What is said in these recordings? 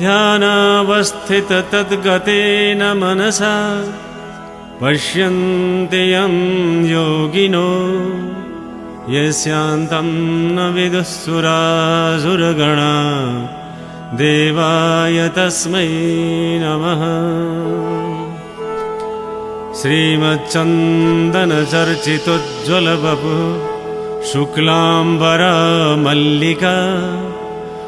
ध्यानावस्थिततद्गतेन मनसा पश्यन्ति यं योगिनो यस्यान्तं न विदुःसुरासुरगणा देवाय तस्मै नमः। श्रीमच्चन्दनचर्चितोज्ज्वलबपु शुक्लाम्बरा मल्लिका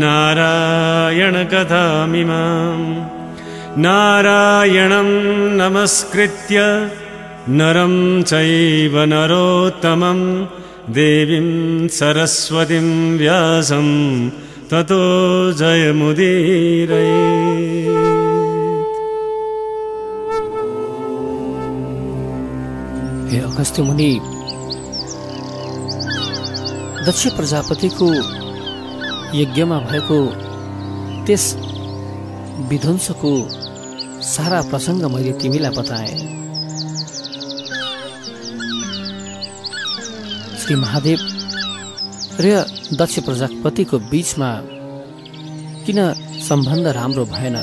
नारायणकथामिमाम् नारायणं नमस्कृत्य नरं चैव नरोत्तमं। देवीं सरस्वतीं व्यासं ततो जयमुदीरये। अगस्त्य मुनि दक्ष प्रजापतिको यज्ञमा भएको त्यस विध्वंसको सारा प्रसङ्ग मैले तिमीलाई बताएँ। श्री महादेव र दक्ष प्रजापतिको बिचमा किन सम्बन्ध राम्रो भएन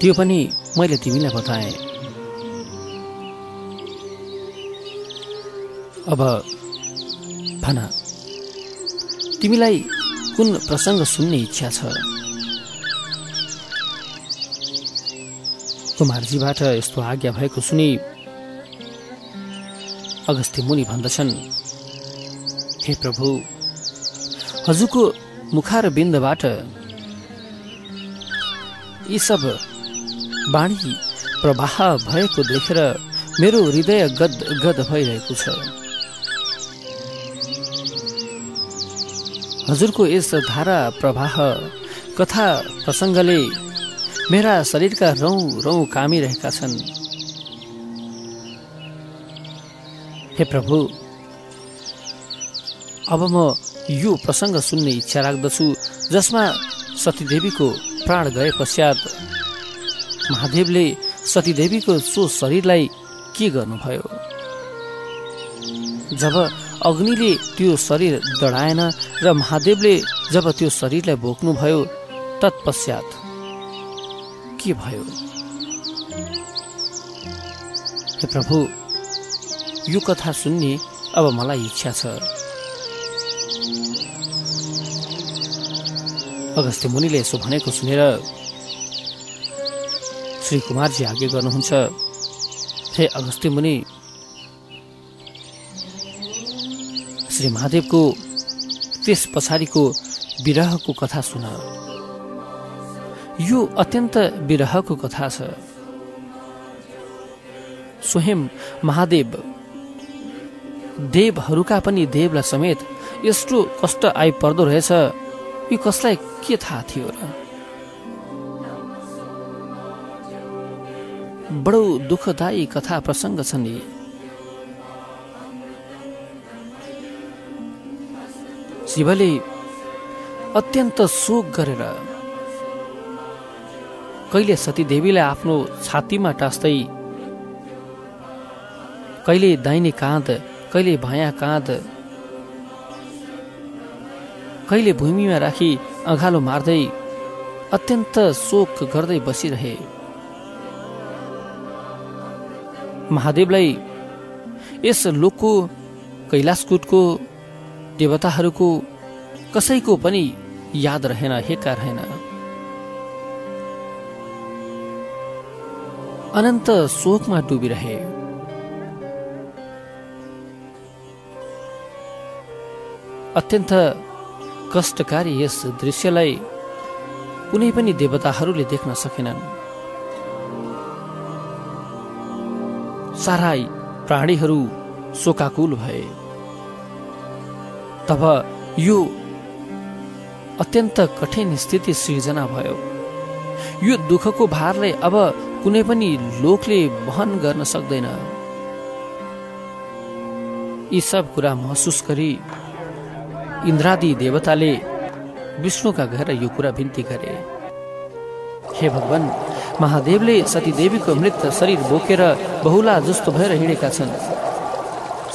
त्यो पनि मैले तिमीलाई बताएँ। अब भन तिमीलाई कुन प्रसङ्ग सुन्ने इच्छा छ? कुमारजीबाट यस्तो आज्ञा भएको सुनि अगस्त्य मुनि भन्दछन् हे प्रभु हजुरको मुखार बिन्दबाट यी सब बाणी प्रवाह भएको देखेर मेरो हृदय गद गद भइरहेको छ। हजुरको यस धारा प्रवाह कथा प्रसङ्गले मेरा शरीरका रौँ रौँ कामिरहेका छन्। हे प्रभु अब म यो प्रसङ्ग सुन्ने इच्छा राख्दछु जसमा सतीदेवीको प्राण गए पश्चात महादेवले सतीदेवीको सो शरीरलाई के गर्नुभयो? जब अग्निले त्यो शरीर दडाएन र महादेवले जब त्यो शरीरलाई बोक्नुभयो तत्पश्चात के भयो? हे प्रभु यो कथा सुन्ने अब मलाई इच्छा छ। अगस्त्य मुनिले यसो भनेको सुनेर श्री कुमारजी आगे गर्नुहुन्छ हे अगस्त्य मुनि श्री महादेवको त्यस पछाडिको विरहको कथा सुन। यो अत्यन्त विरहको कथा छ। स्वयं महादेव देवहरूका पनि देवलाई समेत यस्तो कष्ट आइपर्दो रहेछ यो कसलाई के थाहा थियो र? बडो दुःखदायी कथा प्रसङ्ग यी शिवले अत्यन्त शोक गरेर कहिले सतीदेवीलाई आफ्नो छातीमा टाँस्दै कहिले दाहिने काँध कहिले भाया काँध कहिले भूमिमा राखी अँगालो मार्दै अत्यन्त शोक गर्दै बसिरहे। महादेवलाई यस लोकको कैलाशकुटको देवताहरूको कसैको पनि याद रहेन हेका रहेन। अनन्त शोकमा डुबिरहे। अत्यन्त कष्टकारी यस दृश्यलाई कुनै पनि देवताहरूले देख्न सकेनन्। सारा प्राणीहरू शोकाकुल भए। तब यो अत्यन्त कठिन स्थिति सृजना भयो। यो दुःखको भारलाई अब कुनै पनि लोकले वहन गर्न सक्दैन। यी सब कुरा महसुस गरी इन्द्रादि देवताले विष्णुका गएर यो कुरा बिन्ती गरे। हे भगवान महादेवले सतीदेवीको मृत शरीर बोकेर बहुला जस्तो भएर हिँडेका छन्।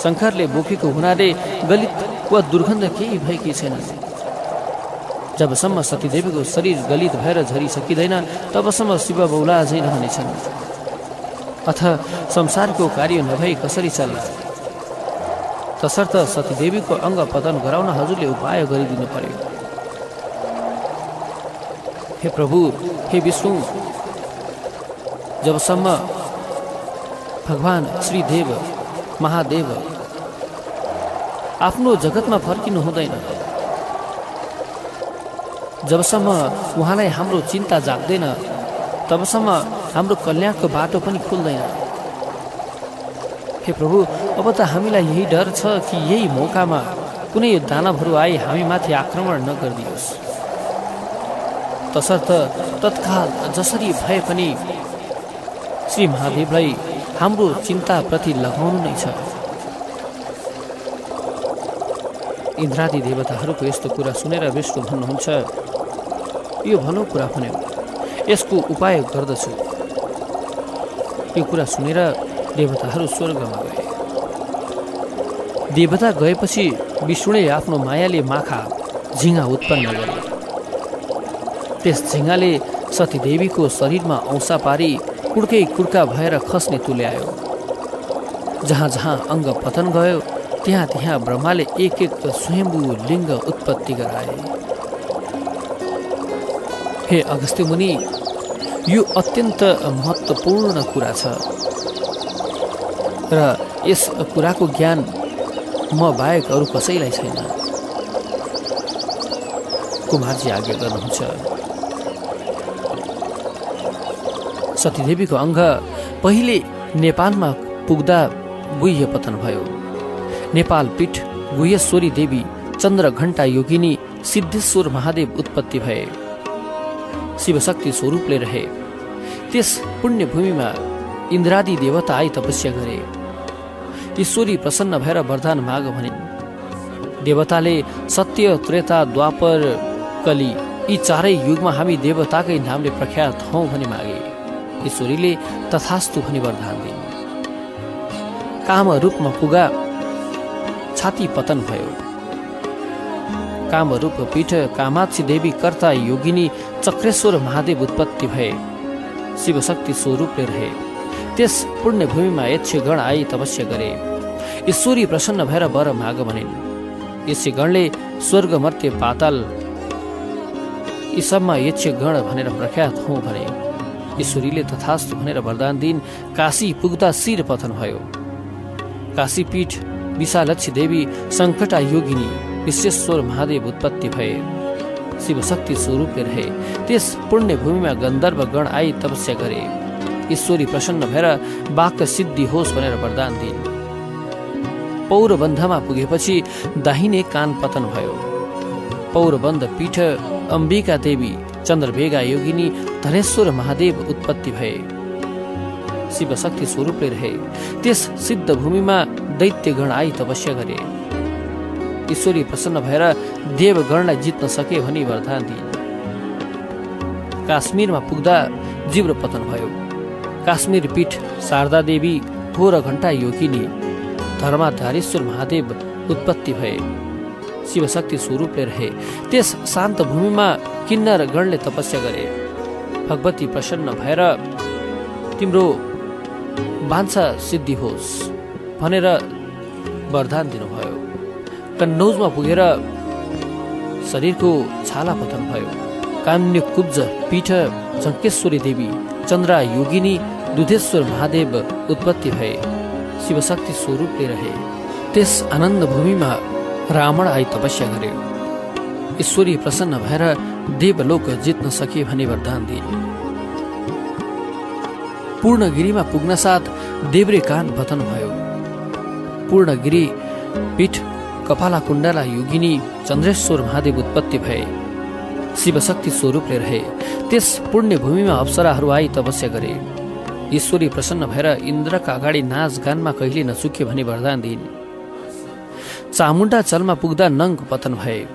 शङ्करले बोकेको हुनाले गलित वा दुर्गन्ध केही भएकी छैन। जबसम्म सतीदेवीको शरीर गलित भएर झरिसकिँदैन तबसम्म शिव बहुला अझै रहनेछन्। अथ संसारको कार्य नभई कसरी चल्ला? तसर्थ सतीदेवीको अङ्ग पतन गराउन हजुरले उपाय गरिदिनु पर्यो। हे प्रभु हे विष्णु जबसम्म भगवान श्रीदेव महादेव आफ्नो जगतमा फर्किनु हुँदैन। जबसम्म उहाँलाई हाम्रो चिन्ता जाग्दैन तबसम्म हाम्रो कल्याणको बाटो पनि खुल्दैन। हे प्रभु अब त हामीलाई यही डर छ कि यही मौकामा कुनै दानवहरू आए हामीमाथि आक्रमण नगरिदियोस्। तसर्थ तत्काल जसरी भए पनि श्री महादेवलाई हाम्रो चिन्ताप्रति लगाउनु नै छ। इन्द्रादि देवताहरूको यस्तो कुरा सुनेर विष्णु भन्नुहुन्छ यो भलो कुरा भन्यो यसको उपाय गर्दछु। यो कुरा सुनेर देवताहरू स्वर्गमा गए। देवता गएपछि विष्णुले आफ्नो मायाले माखा झिङ्गा उत्पन्न गरे। त्यस झिङ्गाले सतीदेवीको शरीरमा औँसा पारी कुड्कै कुड्का भएर खस्ने तुल्यायो। जहाँ जहाँ अङ्ग पतन गयो त्यहाँ त्यहाँ ब्रह्माले एक एक स्वयम्भू लिङ्ग उत्पत्ति गराए। हे अगस्त्य मुनि यो अत्यन्त महत्त्वपूर्ण कुरा छ। र यस कुराको ज्ञान म बाहेक अरू कसैलाई छैन। कुमारजी आज्ञा गर्नुहुन्छ। सतीदेवीको अङ्ग पहिले नेपालमा पुग्दा गुह्य पतन भयो। नेपाल पीठ गुह्यश्वरी देवी चन्द्र घण्टा योगिनी सिद्धेश्वर महादेव उत्पत्ति भए। शिवशक्ति स्वरूपले रहे। त्यस पुण्यभूमिमा इन्द्रादि देवता आई तपस्या गरे। ईश्वरी प्रसन्न भएर वरदान माग भनिन् देवताले सत्य त्रेता द्वापर कली यी चारै युगमा हामी देवताकै नामले प्रख्यात हौ भनी मागे। ईश्वरीले तथास्तु भनी वरदान दिन् काम रूपमा पुगा छाती पतन भयो। कामरूप पीठ कामाक्षी देवी कर्ता योगिनी चक्रेश्वर महादेव उत्पत्ति भए। शिवशक्ति स्वरूपले रहे। त्यस पुण्य भूमिमा यक्षगण आई तपस्या गरे। ईश्वरी प्रसन्न भएर वर माग भनिन्। यक्षगणले स्वर्ग मर्त्य पाताल यी सबमा यक्षगण भनेर प्रख्यात हौ भने। ईश्वरीले तथास्तु भनेर वरदान दिन काशी पुग्दा शिर पतन भयो। काशीपीठ विशालक्ष्मी देवी सङ्कटा योगिनी विश्वेश्वर महादेव उत्पत्ति भए। शिवशक्ति स्वरूपले रहे। त्यस पुण्य भूमिमा गन्धर्व गण आई तपस्या गरे। ईश्वरी प्रसन्न भएर वाक्य सिद्धि होस् भनेर वरदान दिन् पौरबन्धमा पुगेपछि दाहिने कान पतन भयो। पौरबन्ध पीठ अम्बिका देवी चन्द्रभेगा योगिनी धनेश्वर महादेव उत्पत्ति भए। शिवशक्ति स्वरूपले रहे। त्यस सिद्ध भूमिमा दैत्यगण आई तपस्या गरे ईश्वरी प्रसन्न भएर देवगणलाई जित्न सके भनी वरदान दिए काश्मीरमा पुग्दा जीव्र पतन भयो काश्मीर पीठ शारदा देवी घोर घण्टा योगिनी धर्माधारेश्वर महादेव उत्पत्ति भए शिवशक्ति स्वरूपले रहे त्यस शान्त भूमिमा किन्नर गणले तपस्या गरे भगवती प्रसन्न भएर तिम्रो बान्छा सिद्धि होस् भनेर वरदान दिनुभयो। कन्नौजमा पुगेर शरीरको छाला पतन भयो। काम्य कुब्ज पीठ झङ्केश्वरी देवी चन्द्रा योगिनी दुधेश्वर महादेव उत्पत्ति भए। शिवशक्ति स्वरूपले रहे। त्यस आनन्द भूमिमा रावण आई तपस्या गर्यो। ईश्वरी प्रसन्न भएर देवलोक जित्न सके भनी वरदान दिए। पूर्णगिरीमा पुग्न साथ देब्रे कान पतन भयो। पूर्णगिरी पीठ कपाला कुण्डला योगिनी चन्द्रेश्वर महादेव उत्पत्ति भए। शिवशक्ति स्वरूपले रहे। त्यस पुण्य भूमिमा अप्सराहरू आई तपस्या गरे। ईश्वरी प्रसन्न भएर इन्द्रका अगाडि नाच गानमा कहिले नचुके भनी वरदान दिइन्। चामुण्डा चलमा पुग्दा नङ्ग पतन भए।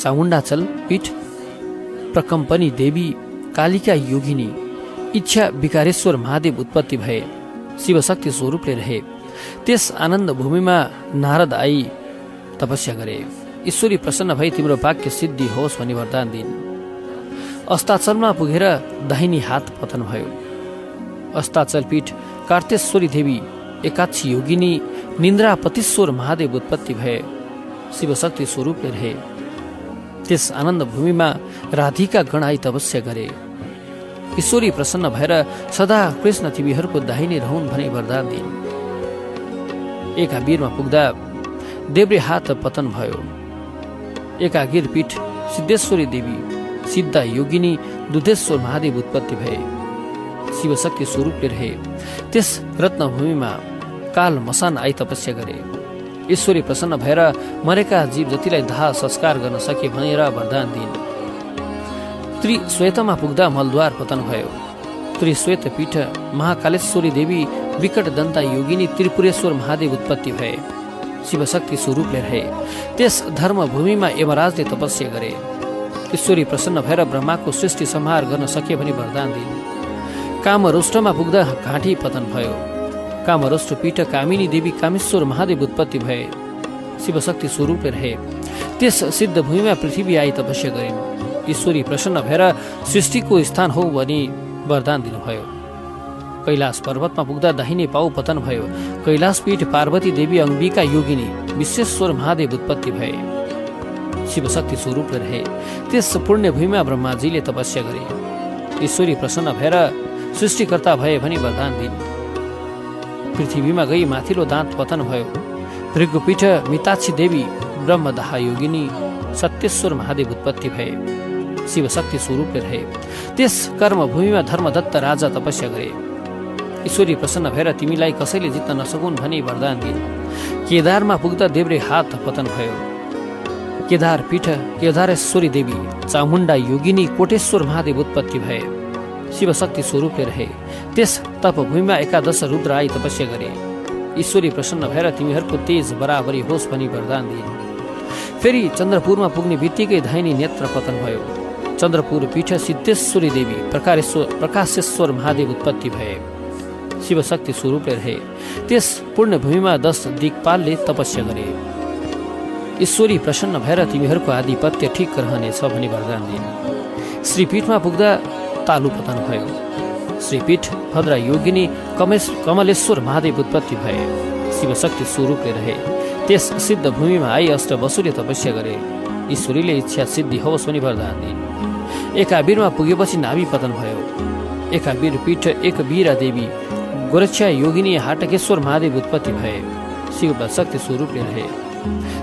चामुण्डा चल पीठ प्रकम्पनी देवी कालिका योगिनी इच्छा विकारेश्वर महादेव उत्पत्ति भए। शिवशक्ति स्वरूपले रहे। त्यस आनन्द भूमिमा नारद आई तपस्या गरे। ईश्वरी प्रसन्न भई तिम्रो वाक्य सिद्धि होस् भनी वरदान दिइन्। अस्ताचलमा पुगेर दाहिनी हात पतन भयो। अस्ताचल पीठ कार्तेश्वरी देवी एकाक्षी योगिनी निन्द्रापतिश्वर महादेव उत्पत्ति भए। शिवशक्ति स्वरूपले रहे। त्यस आनन्द भूमिमा राधिका गण आई तपस्या गरे। ईश्वरी प्रसन्न भएर सदा कृष्ण तिमीहरूको दाहिने रहन् भनी वरदान दिइन्। एका वीरमा पुग्दा देब्रे हात पतन भयो। एका गिर पीठ सिद्धेश्वरी देवी सिद्धा योगिनी दुधेश्वर महादेव उत्पत्ति भए। शिवशक्ति स्वरूपले रहे। त्यस रत्नभूमिमा काल मसान आई तपस्या गरे। ईश्वरी प्रसन्न भएर मरेका जीव जतिलाई दाह संस्कार गर्न सके भनेर वरदान दिइन्। त्रिश्वेतमा पुग्दा मलद्वार पतन भयो। त्रिश्वेत पीठ महाकालेश्वरी देवी विकट दन्ता योगिनी त्रिपुरेश्वर महादेव उत्पत्ति भए। शिवशक्ति स्वरूपले रहे। त्यस धर्मभूमिमा यमराजले तपस्या गरे। ईश्वरी प्रसन्न भएर ब्रह्माको सृष्टि संहार गर्न सके भनी वरदान दिइन् कामरोष्टमा पुग्दा घाँटी पतन भयो। कामरोष्ट पीठ कामिनी देवी कामेश्वर महादेव उत्पत्ति भए। शिवशक्ति स्वरूपले रहे। त्यस सिद्ध भूमिमा पृथ्वी आई तपस्या गरिन् ईश्वरी प्रसन्न भएर सृष्टिको स्थान हो भनी वरदान दिनुभयो। कैलाश पर्वतमा पुग्दा दाहिने पाउ पतन भयो। कैलाश पीठ पार्वती देवी अम्बिका योगिनी विश्वेश्वर महादेव उत्पत्ति भए। शिवशक्ति स्वरूपले रहे। त्यस पुण्य भूमिमा ब्रह्माजीले तपस्या गरे। ईश्वरी प्रसन्न भएर सृष्टिकर्ता भए भनी वरदान दिन्। पृथ्वीमा गई माथिल्लो दाँत पतन भयो। भृगुपीठ मिताक्षी देवी ब्रह्मदाह योगिनी सत्येश्वर महादेव उत्पत्ति भए। शिवशक्ति स्वरूपले रहे। त्यस कर्मभूमिमा धर्मदत्त राजा तपस्या गरे। ईश्वरी प्रसन्न भएर तिमीलाई कसैले जित्न नसकुन् भनी वरदान दिन् केदारमा पुग्दा देब्रे हात पतन भयो। केदार पीठ केदारेश्वरी देवी चामुण्डा योगिनी कोटेश्वर महादेव उत्पत्ति भए। शिवशक्ति स्वरूपले रहे। त्यस तपभूमिमा एकादश रुद्र आई तपस्या गरे। ईश्वरी प्रसन्न भएर तिमीहरूको तेज बराबरी होस् भनी वरदान दिए। फेरि चन्द्रपुरमा पुग्ने बित्तिकै धाइनी नेत्र पतन भयो। चन्द्रपुर पीठ सिद्धेश्वरी देवी प्रकाशेश्वर महादेव उत्पत्ति भए। शिवशक्ति स्वरूपले रहे। त्यस पूर्ण भूमिमा दश दिक्पालले तपस्या गरे। ईश्वरी प्रसन्न भएर तिमीहरूको आधिपत्य ठिक रहनेछ भनी वरदान दिइन् श्रीपीठमा पुग्दा तालु पतन भयो। श्रीपीठ भद्रा योगिनी कमेश कमलेश्वर महादेव उत्पत्ति भए। शिवशक्ति स्वरूपले रहे। त्यस सिद्ध भूमिमा आई अष्ट वसुले तपस्या गरे। ईश्वरीले इच्छा सिद्धि होस् भनी वरदान दिइन् एकावीरमा पुगेपछि नाभि पतन भयो। एकावीर पीठ एक वीरा देवी गोरक्षा योगिनी हाटकेश्वर महादेव उत्पत्ति भए। शिव शक्ति स्वरूपले रहे।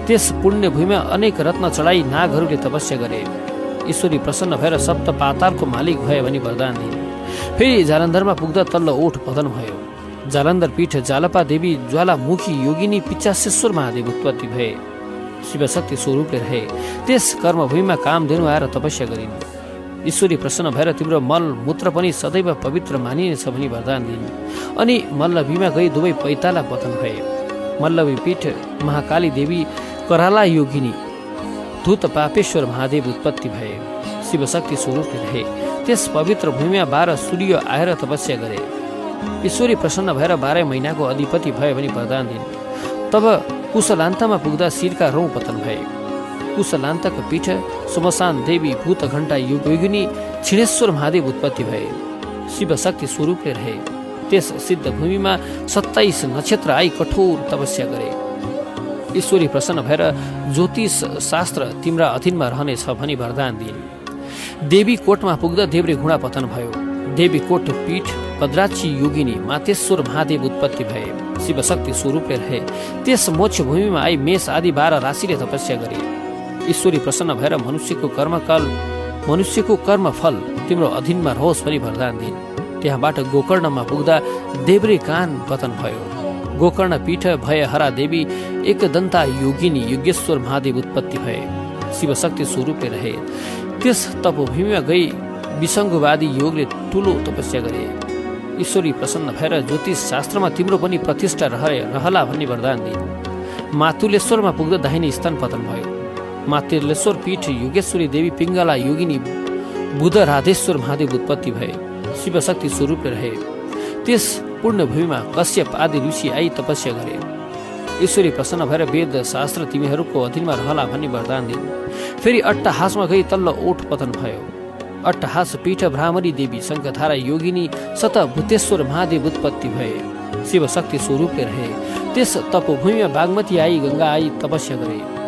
त्यस पुण्य भूमिमा अनेक रत्न चढाई नागहरूले तपस्या गरे। ईश्वरी प्रसन्न भएर सप्त पातालको मालिक भए भनी वरदान दिइन् फेरि जालन्धरमा पुग्दा तल्लो ओठ पतन भयो। जालन्धर पीठ जालपा देवी ज्वालामुखी योगिनी पिचासेश्वर महादेव उत्पत्ति भए। शिवशक्ति स्वरूपले रहे। त्यस कर्मभूमिमा कामधेनु आएर तपस्या गरिन्। ईश्वरी प्रसन्न भएर तिम्रो मल मूत्र पनि सदैव पवित्र मानिनेछ भनी वरदान दिइन्। अनि मल्लभीमा गई दुवै पैताला पतन भए। मल्लवी पीठ महाकाली देवी कराला योगिनी धूत पापेश्वर महादेव उत्पत्ति भए। शिवशक्ति स्वरूपले रहे। त्यस पवित्र भूमिमा बाह्र सूर्य आएर तपस्या गरे। ईश्वरी प्रसन्न भएर बाह्रै महिनाको अधिपति भयो भने वरदान दिन् तब कुशलान्तमा पुग्दा शिरका रौँ पतन भए। कुशलान्तको पीठ सुमसान देवी भूत घण्टा युगिनी छिणेश्वर महादेव उत्पत्ति भए। शिवशक्ति स्वरूपले रहे। त्यस सिद्ध भूमिमा सत्ताइस नक्षत्र आई कठोर तपस्या गरे। ईश्वरी प्रसन्न भएर ज्योतिष शास्त्र तिम्रा अधीनमा रहनेछ भनी वरदान दिइन्। देवी कोटमा पुग्दा देव्रे घुँडा पतन भयो। देवी कोट पीठ भद्राक्षी योगिनी मातेश्वर महादेव उत्पत्ति भए। शिवशक्ति स्वरूपले रहे। त्यस मोक्ष भूमिमा आई मेष आदि बाह्र राशिले तपस्या गरे। ईश्वरी प्रसन्न भएर मनुष्यको कर्मकाल मनुष्यको कर्म फल तिम्रो अधीनमा रहोस् भनी वरदान दिइन्। त्यहाँबाट गोकर्णमा पुग्दा देव्रे कान पतन भयो। गोकर्ण पीठ भय हरा देवी एक दन्ता योगिनी योगेश्वर महादेव उत्पत्ति भए। शिवशक्ति स्वरूपले रहे। त्यस तपोभूमिमा गई विसङ्गवादी योगले ठुलो तपस्या गरे। ईश्वरी प्रसन्न भएर ज्योतिष शास्त्रमा तिम्रो पनि प्रतिष्ठा रहे रहला भन्ने वरदान दिइन्। मातुलेश्वरमा पुग्दा दाहिने स्थान पतन भयो। मातुलेश्वर पीठ योगेश्वरी देवी पिङ्गला योगिनी बुध राधेश्वर महादेव उत्पत्ति भए शिवशक्ति स्वरूपले रहे। त्यस पूर्ण भूमिमा कश्यप आदि ऋषि आई तपस्या गरे। ईश्वरी प्रसन्न भएर वेद शास्त्र तिमीहरूको अधीनमा रहला भन्ने वरदान दिन्। फेरि अट्टहासमा गई तल्लो ओठ पतन भयो। अट्टहास पीठ भ्रामरी देवी शङ्खधारा योगिनी सत भूतेश्वर महादेव उत्पत्ति भए। शिवशक्ति स्वरूपले रहे। त्यस तपोभूमिमा बागमती आई गङ्गा आई तपस्या गरे।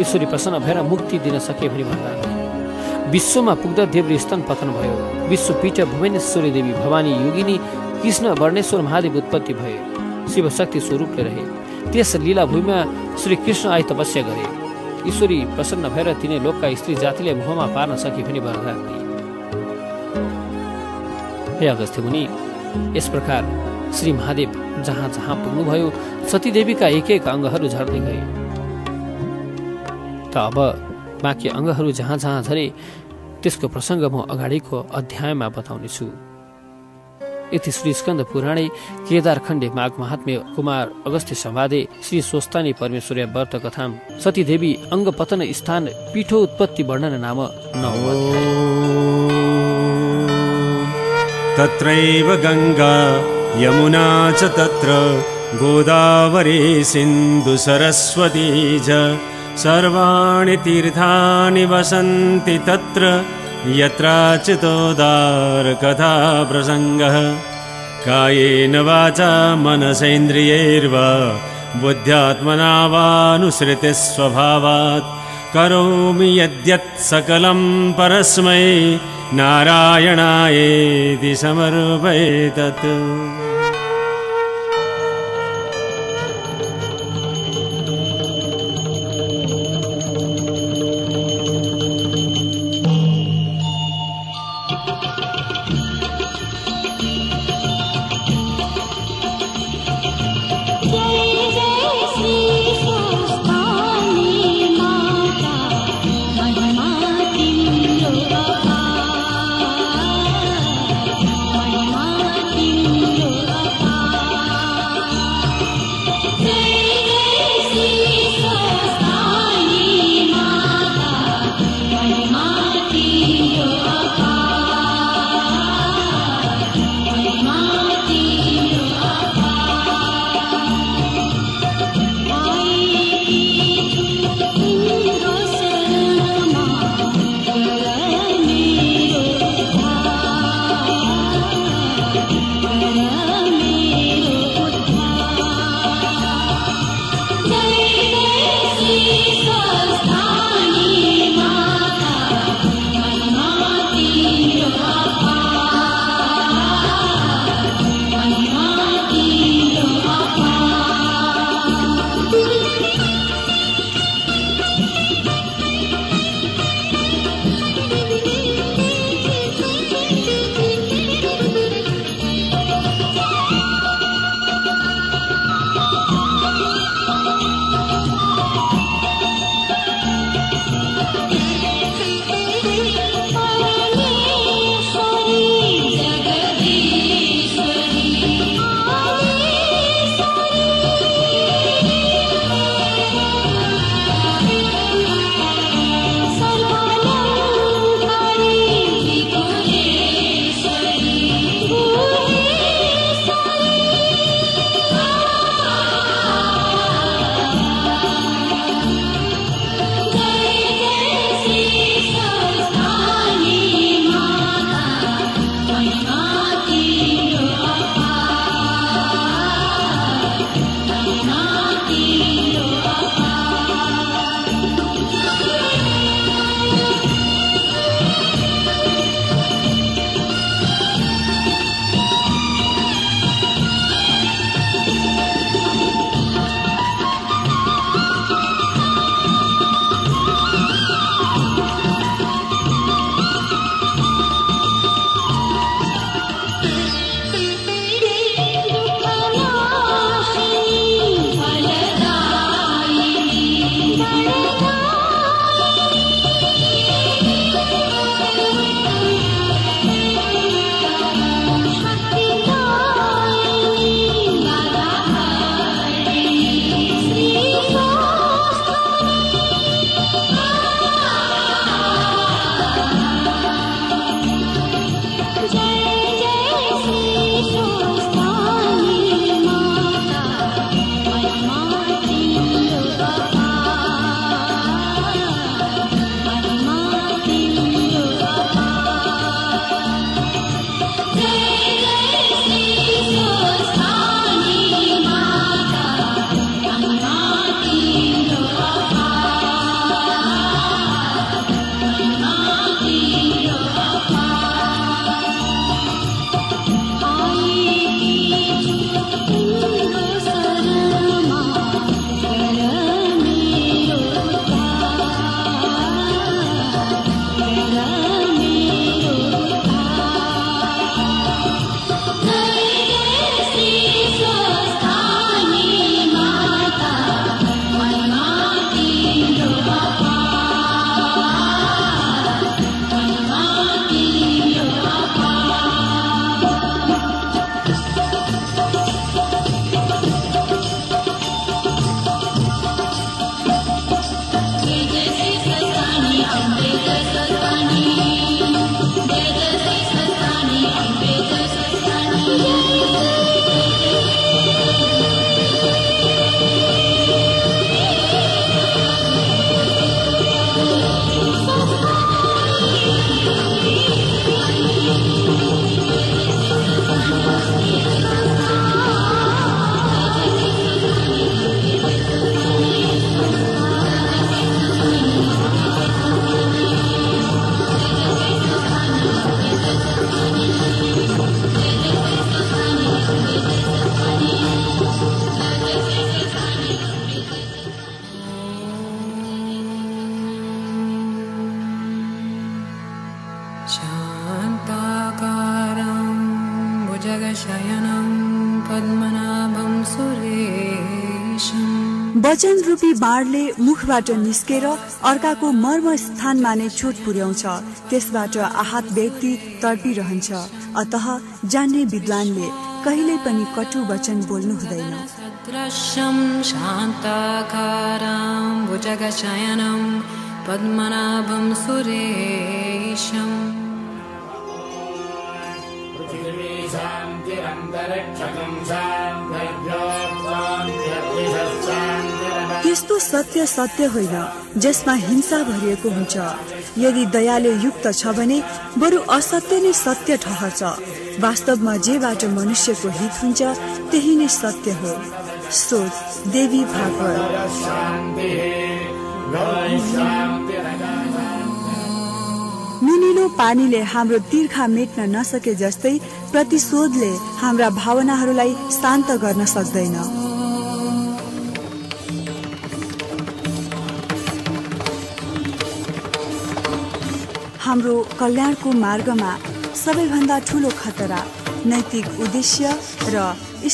ईश्वरी प्रसन्न भएर मुक्ति दिन सके भनी दिइन् विश्वमा पुग्दा देव्री स्तन पतन भयो। विश्वपीठ भुवनेश्वरी देवी भवानी योगिनी कृष्ण वर्णेश्वर महादेव उत्पत्ति भए शिवशक्ति स्वरूपले रहे। त्यस लीला भूमिमा श्री कृष्ण आई तपस्या गरे। ईश्वरी प्रसन्न भएर तिनै लोकका स्त्री जातिले मोहमा पार्न सके भनी दिए हे अगस्त्य मुनि यस प्रकार श्री महादेव जहाँ जहाँ पुग्नुभयो सतीदेवीका एक एक अङ्गहरू झर्दै गए। अब बाँकी अङ्गहरू जहाँ जहाँ झरे त्यसको प्रसङ्ग म अगाडिको अध्यायमा बताउनेछु। यति श्री स्कन्द पुराणे केदार खण्डे माघ महात्म्य कुमार अगस्त्य संवादे श्री स्वस्तानी परमेश्वर व्रत कथाम सतीदेवी अङ्ग पतन स्थान पीठो उत्पत्ति वर्णन नाम तत्रैव गङ्गा यमुना च तत्र गोदावरी सिन्धु सरस्वती सर्वाणि तीर्थानि वसन्ति तत्र यत्राचितोदारकथा प्रसङ्गः कायेन वाचा मनसेन्द्रियैर्वा बुद्ध्यात्मना वानुसृतिस्वभावात् करोमि यद्यत् सकलं परस्मै नारायणायेति समर्पयेतत् पद्मनाभं सुरेशम्। वचन रूपी बाणले मुखबाट निस्केर अर्काको मर्म स्थानमा नै चोट पुर्याउँछ। त्यसबाट आहत व्यक्ति तडपिरहन्छ। अतः जान्ने विद्वानले कहिल्यै पनि कटु वचन बोल्नु हुँदैन। सदृशं शान्ताकारां भुजगशयनं पद्मनाभं सुरेशम्। सत्य सत्य होइन जसमा हिंसा भरिएको हुन्छ। यदि दयाले युक्त छ भने बरु असत्य नै सत्य ठहर्छ वास्तवमा जेबाट मनुष्यको हित हुन्छ त्यही नै सत्य हो। स्रोत देवी भागवत। नुनिलो पानीले हाम्रो तिर्खा मेट्न नसके जस्तै प्रतिशोधले हाम्रा भावनाहरूलाई शान्त गर्न सक्दैन। हाम्रो कल्याणको मार्गमा सबैभन्दा ठुलो खतरा नैतिक उद्देश्य र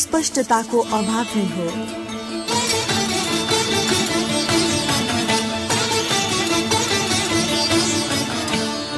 स्पष्टताको अभाव नै हो।